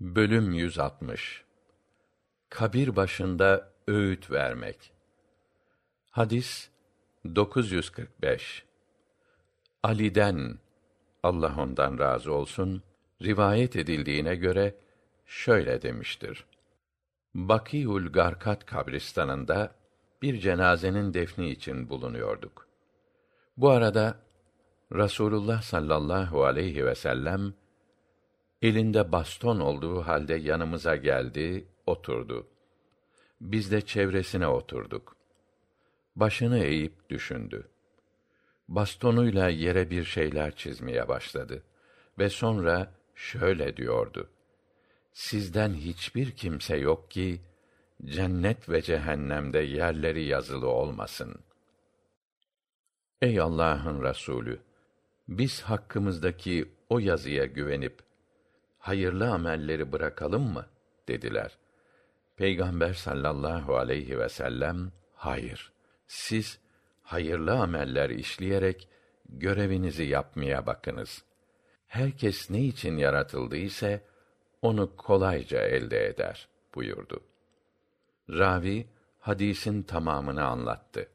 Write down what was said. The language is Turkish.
Bölüm 160 Kabir başında öğüt vermek. Hadis 945 Ali'den Allah ondan razı olsun rivayet edildiğine göre şöyle demiştir. Bakîul Garkat kabristanında bir cenazenin defni için bulunuyorduk. Bu arada Rasulullah sallallahu aleyhi ve sellem elinde baston olduğu halde yanımıza geldi, oturdu. Biz de çevresine oturduk. Başını eğip düşündü. Bastonuyla yere bir şeyler çizmeye başladı ve sonra şöyle diyordu: Sizden hiçbir kimse yok ki cennet ve cehennemde yerleri yazılı olmasın. Ey Allah'ın Resulü, biz hakkımızdaki o yazıya güvenip hayırlı amelleri bırakalım mı dediler. Peygamber sallallahu aleyhi ve sellem hayır. Siz hayırlı ameller işleyerek görevinizi yapmaya bakınız. Herkes ne için yaratıldıysa onu kolayca elde eder buyurdu. Ravi hadisin tamamını anlattı.